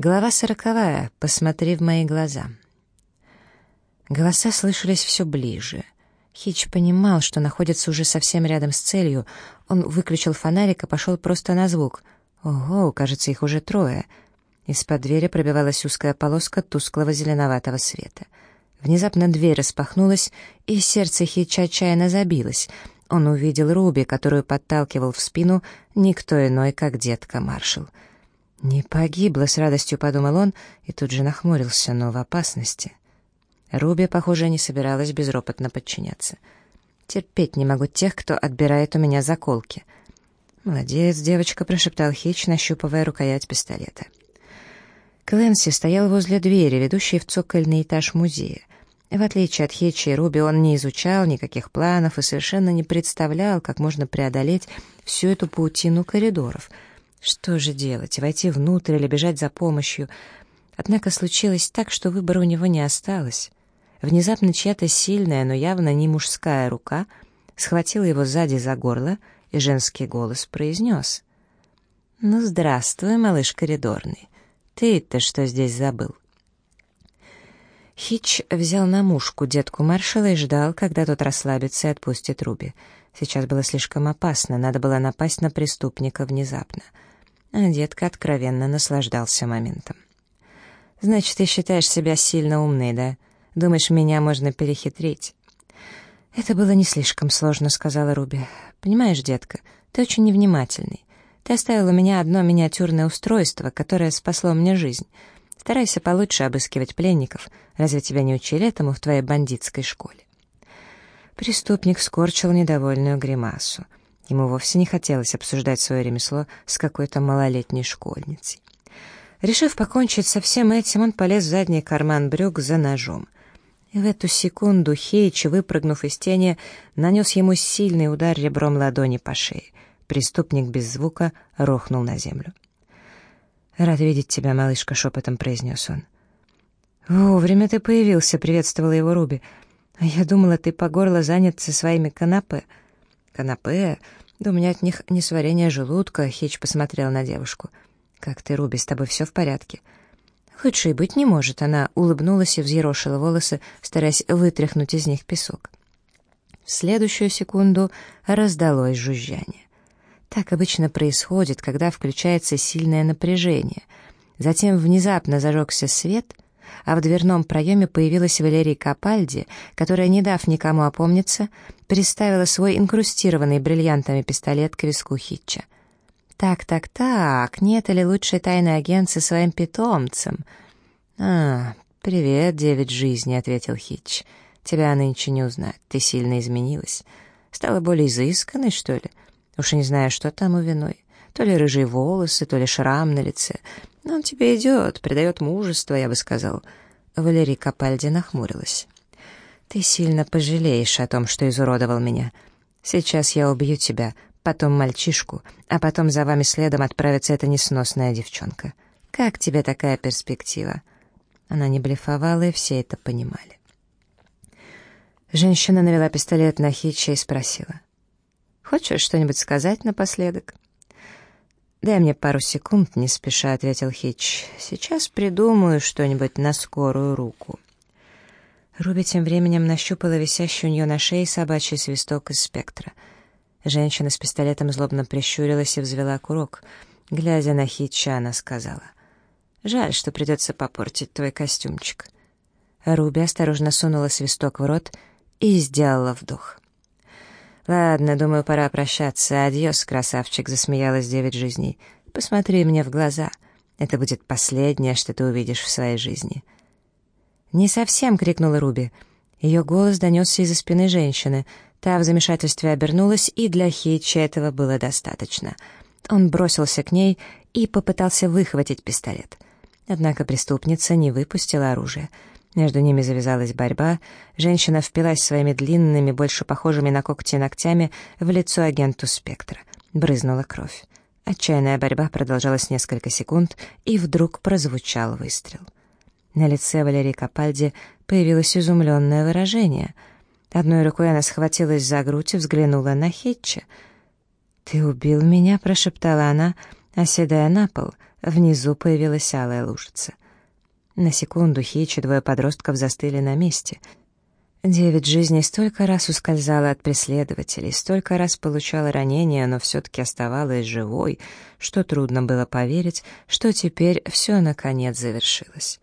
Глава сороковая. Посмотри в мои глаза. Голоса слышались все ближе. Хич понимал, что находится уже совсем рядом с целью. Он выключил фонарик и пошел просто на звук. Ого, кажется, их уже трое. Из-под двери пробивалась узкая полоска тусклого зеленоватого света. Внезапно дверь распахнулась, и сердце Хича отчаянно забилось. Он увидел Руби, которую подталкивал в спину никто иной, как детка Маршал — «Не погибла», — с радостью подумал он, и тут же нахмурился, но в опасности. Руби, похоже, не собиралась безропотно подчиняться. «Терпеть не могу тех, кто отбирает у меня заколки». «Молодец, девочка», — прошептал Хич, нащупывая рукоять пистолета. Кленси стоял возле двери, ведущей в цокольный этаж музея. В отличие от Хитча и Руби, он не изучал никаких планов и совершенно не представлял, как можно преодолеть всю эту паутину коридоров — что же делать, войти внутрь или бежать за помощью? Однако случилось так, что выбора у него не осталось. Внезапно чья-то сильная, но явно не мужская рука схватила его сзади за горло, и женский голос произнес. «Ну, здравствуй, малыш коридорный. Ты-то что здесь забыл?» Хич взял на мушку детку маршала и ждал, когда тот расслабится и отпустит Руби. Сейчас было слишком опасно, надо было напасть на преступника внезапно — а детка откровенно наслаждался моментом. «Значит, ты считаешь себя сильно умной, да? Думаешь, меня можно перехитрить?» «Это было не слишком сложно», — сказала Руби. «Понимаешь, детка, ты очень невнимательный. Ты оставила у меня одно миниатюрное устройство, которое спасло мне жизнь. Старайся получше обыскивать пленников. Разве тебя не учили этому в твоей бандитской школе?» Преступник скорчил недовольную гримасу. Ему вовсе не хотелось обсуждать свое ремесло с какой-то малолетней школьницей. Решив покончить со всем этим, он полез в задний карман брюк за ножом. И в эту секунду Хейч, выпрыгнув из тени, нанес ему сильный удар ребром ладони по шее. Преступник без звука рухнул на землю. «Рад видеть тебя, малышка», — шепотом произнес он. «Вовремя ты появился», — приветствовала его Руби. «А я думала, ты по горло занят со своими канапе». «Канапе? Да у меня от них несварение желудка», — Хич посмотрел на девушку. «Как ты, Руби, с тобой все в порядке?» «Лучше и быть не может», — она улыбнулась и взъерошила волосы, стараясь вытряхнуть из них песок. В следующую секунду раздалось жужжание. Так обычно происходит, когда включается сильное напряжение. Затем внезапно зажегся свет — а в дверном проеме появилась Валерия Капальди, которая, не дав никому опомниться, приставила свой инкрустированный бриллиантами пистолет к виску Хитча. «Так, так, так, нет ли лучший тайный агент со своим питомцем?» «А, привет, девять жизни», — ответил Хитч. «Тебя нынче не узнать, ты сильно изменилась. Стала более изысканной, что ли? Уж не знаю, что там у виной. То ли рыжие волосы, то ли шрам на лице. «Он тебе идет, придает мужество, я бы сказал». Валерий Капальди нахмурилась. «Ты сильно пожалеешь о том, что изуродовал меня. Сейчас я убью тебя, потом мальчишку, а потом за вами следом отправится эта несносная девчонка. Как тебе такая перспектива?» Она не блефовала, и все это понимали. Женщина навела пистолет на Хитча и спросила. «Хочешь что-нибудь сказать напоследок?» «Дай мне пару секунд, не спеша», — ответил Хитч. «Сейчас придумаю что-нибудь на скорую руку». Руби тем временем нащупала висящий у нее на шее собачий свисток из спектра. Женщина с пистолетом злобно прищурилась и взвела курок. Глядя на Хитча, она сказала. «Жаль, что придется попортить твой костюмчик». Руби осторожно сунула свисток в рот и сделала вдох. «Ладно, думаю, пора прощаться. Адьос, красавчик», — засмеялась девять жизней. «Посмотри мне в глаза. Это будет последнее, что ты увидишь в своей жизни». «Не совсем!» — крикнула Руби. Ее голос донесся из-за спины женщины. Та в замешательстве обернулась, и для Хитча этого было достаточно. Он бросился к ней и попытался выхватить пистолет. Однако преступница не выпустила оружие — между ними завязалась борьба. Женщина впилась своими длинными, больше похожими на когти ногтями в лицо агенту «Спектра». Брызнула кровь. Отчаянная борьба продолжалась несколько секунд, и вдруг прозвучал выстрел. На лице Валерии Капальди появилось изумленное выражение. Одной рукой она схватилась за грудь и взглянула на Хитча. «Ты убил меня?» — прошептала она, оседая на пол, внизу появилась алая лужица. На секунду Хич и двое подростков застыли на месте. Девять жизней столько раз ускользала от преследователей, столько раз получала ранения, но все-таки оставалась живой, что трудно было поверить, что теперь все наконец завершилось.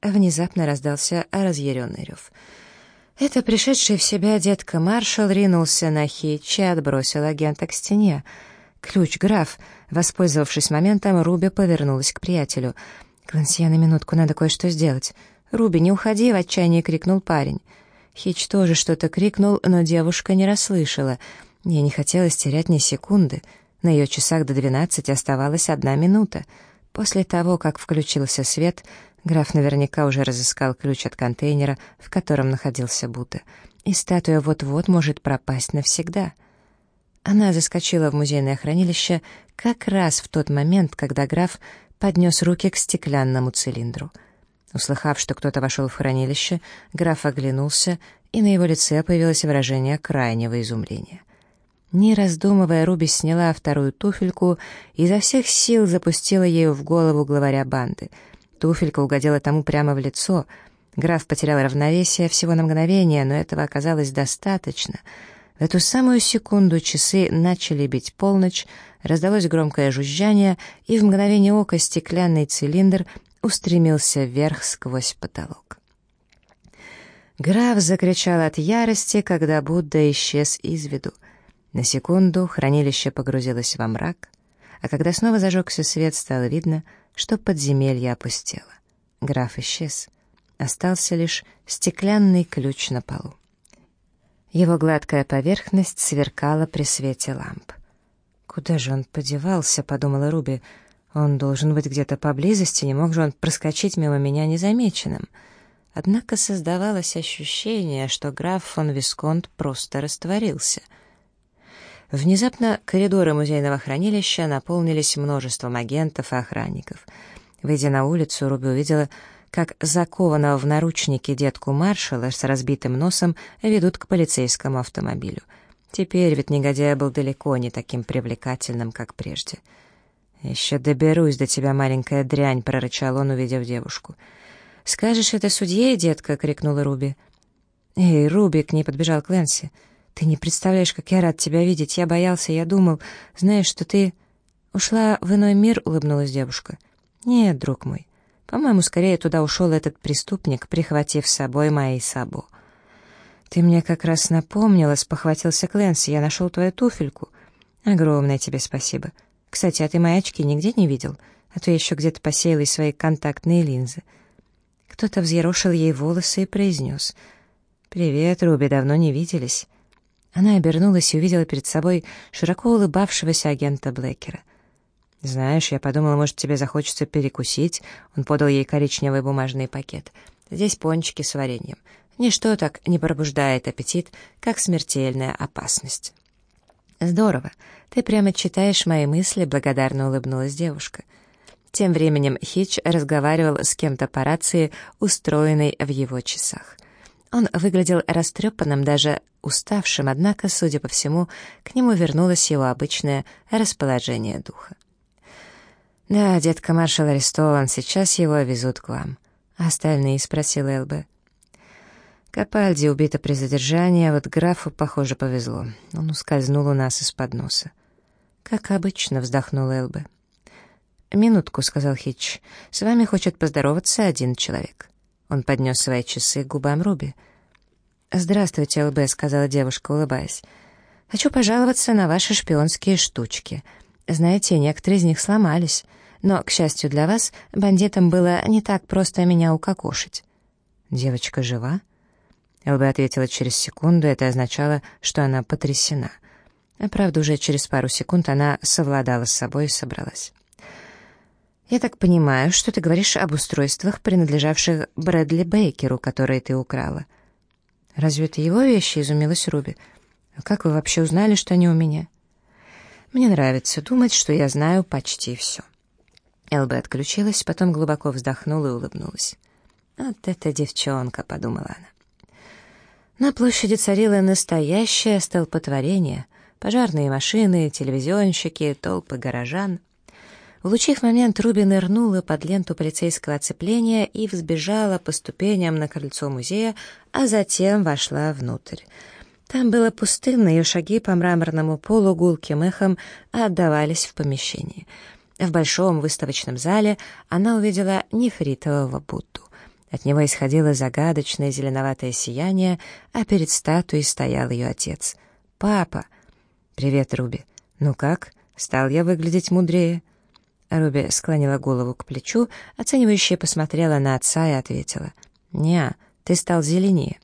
Внезапно раздался разъяренный рев. Это пришедший в себя детка Маршал ринулся на Хитча и отбросил агента к стене. «Ключ, граф!» Воспользовавшись моментом, Руби повернулась к приятелю. «Клансье, на минутку, надо кое-что сделать». «Руби, не уходи!» — в отчаянии крикнул парень. Хич тоже что-то крикнул, но девушка не расслышала. Ей не хотелось терять ни секунды. На ее часах до двенадцати оставалась одна минута. После того, как включился свет, граф наверняка уже разыскал ключ от контейнера, в котором находился Будда, и статуя вот-вот может пропасть навсегда. Она заскочила в музейное хранилище как раз в тот момент, когда граф поднес руки к стеклянному цилиндру — Услыхав, что кто-то вошел в хранилище, граф оглянулся, и на его лице появилось выражение крайнего изумления. Не раздумывая, Руби сняла вторую туфельку и изо всех сил запустила ею в голову главаря банды. Туфелька угодила тому прямо в лицо. Граф потерял равновесие всего на мгновение, но этого оказалось достаточно. В эту самую секунду часы начали бить полночь, раздалось громкое жужжание, и в мгновение ока стеклянный цилиндр устремился вверх сквозь потолок. Граф закричал от ярости, когда Будда исчез из виду. На секунду хранилище погрузилось во мрак, а когда снова зажегся свет, стало видно, что подземелье опустело. Граф исчез. Остался лишь стеклянный ключ на полу. Его гладкая поверхность сверкала при свете ламп. «Куда же он подевался?» — подумала Руби — он должен быть где-то поблизости, не мог же он проскочить мимо меня незамеченным. Однако создавалось ощущение, что граф фон Висконт просто растворился. Внезапно коридоры музейного хранилища наполнились множеством агентов и охранников. Выйдя на улицу, Руби увидела, как закованного в наручники детку маршала с разбитым носом ведут к полицейскому автомобилю. Теперь ведь негодяй был далеко не таким привлекательным, как прежде. — «Еще доберусь до тебя, маленькая дрянь», — прорычал он, увидев девушку. «Скажешь это судье, детка?» — крикнула Руби. «Эй, Руби!» — к ней подбежал Кленси. «Ты не представляешь, как я рад тебя видеть. Я боялся, я думал. Знаешь, что ты...» «Ушла в иной мир?» — улыбнулась девушка. «Нет, друг мой. По-моему, скорее туда ушел этот преступник, прихватив с собой мои сабо». «Ты мне как раз напомнила», — спохватился Кленси. «Я нашел твою туфельку. Огромное тебе спасибо». Кстати, а ты мои очки нигде не видел? А то я еще где-то посеяла из свои контактные линзы. Кто-то взъерошил ей волосы и произнес. «Привет, Руби, давно не виделись». Она обернулась и увидела перед собой широко улыбавшегося агента Блэкера. «Знаешь, я подумала, может, тебе захочется перекусить?» Он подал ей коричневый бумажный пакет. «Здесь пончики с вареньем. Ничто так не пробуждает аппетит, как смертельная опасность». «Здорово. Ты прямо читаешь мои мысли», — благодарно улыбнулась девушка. Тем временем Хич разговаривал с кем-то по рации, устроенной в его часах. Он выглядел растрепанным, даже уставшим, однако, судя по всему, к нему вернулось его обычное расположение духа. «Да, детка маршал арестован, сейчас его везут к вам». «А остальные?» — спросил Элбе. Капальди убита при задержании, а вот графу, похоже, повезло. Он ускользнул у нас из-под носа. «Как обычно», — вздохнул Элбе. «Минутку», — сказал Хитч. «С вами хочет поздороваться один человек». Он поднес свои часы к губам Руби. «Здравствуйте, ЛБ», — сказала девушка, улыбаясь. «Хочу пожаловаться на ваши шпионские штучки. Знаете, некоторые из них сломались, но, к счастью для вас, бандитам было не так просто меня укокошить». «Девочка жива?» Элба ответила через секунду, это означало, что она потрясена. А правда, уже через пару секунд она совладала с собой и собралась. «Я так понимаю, что ты говоришь об устройствах, принадлежавших Брэдли Бейкеру, которые ты украла». «Разве это его вещи?» — изумилась Руби. «А как вы вообще узнали, что они у меня?» «Мне нравится думать, что я знаю почти все». Элба отключилась, потом глубоко вздохнула и улыбнулась. «Вот эта девчонка», — подумала она. На площади царило настоящее столпотворение. Пожарные машины, телевизионщики, толпы горожан. Улучив момент, Руби нырнула под ленту полицейского оцепления и взбежала по ступеням на крыльцо музея, а затем вошла внутрь. Там было пустынно, ее шаги по мраморному полу гулким эхом отдавались в помещении. В большом выставочном зале она увидела нефритового Будду. От него исходило загадочное зеленоватое сияние, а перед статуей стоял ее отец. «Папа!» «Привет, Руби. Ну как? Стал я выглядеть мудрее?» Руби склонила голову к плечу, оценивающе посмотрела на отца и ответила. «Не, ты стал зеленее».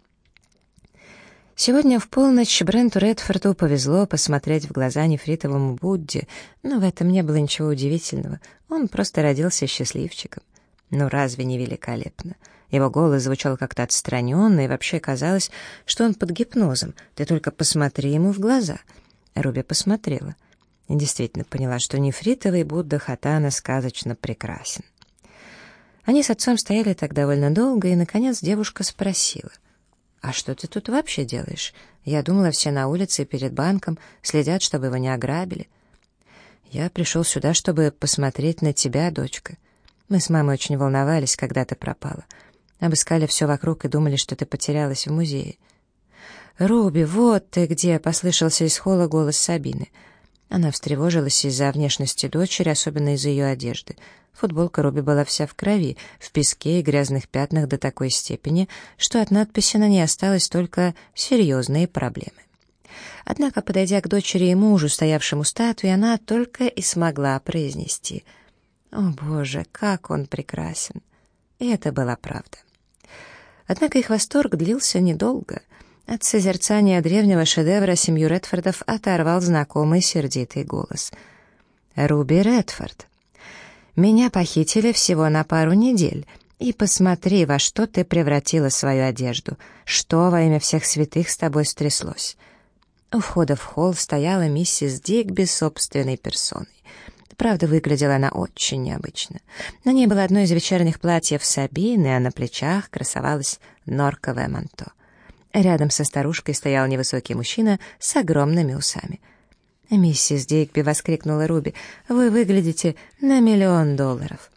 Сегодня в полночь Бренту Редфорду повезло посмотреть в глаза нефритовому Будде, но в этом не было ничего удивительного, он просто родился счастливчиком. Ну разве не великолепно? Его голос звучал как-то отстраненно, и вообще казалось, что он под гипнозом. Ты только посмотри ему в глаза. Руби посмотрела — и действительно поняла, что нефритовый Будда Хатана сказочно прекрасен. Они с отцом стояли так довольно долго, и, наконец, девушка спросила, «А что ты тут вообще делаешь? Я думала, все на улице перед банком следят, чтобы его не ограбили». «Я пришел сюда, чтобы посмотреть на тебя, дочка. Мы с мамой очень волновались, когда ты пропала. Обыскали все вокруг и думали, что ты потерялась в музее». «Руби, вот ты где!» — послышался из холла голос Сабины — она встревожилась из-за внешности дочери, особенно из-за ее одежды. Футболка Руби была вся в крови, в песке и грязных пятнах до такой степени, что от надписи на ней осталось только «серьезные проблемы». Однако, подойдя к дочери и мужу, стоявшему статуи, она только и смогла произнести «О, Боже, как он прекрасен!» И это была правда. Однако их восторг длился недолго — от созерцания древнего шедевра семью Редфордов оторвал знакомый сердитый голос. «Руби Редфорд, меня похитили всего на пару недель, и посмотри, во что ты превратила свою одежду, что во имя всех святых с тобой стряслось». У входа в холл стояла миссис Дигби собственной персоной. Правда, выглядела она очень необычно. На ней было одно из вечерних платьев Сабины, а на плечах красовалось норковое манто. Рядом со старушкой стоял невысокий мужчина с огромными усами. «Миссис Дигби!» — воскликнула Руби. «Вы выглядите на миллион долларов!»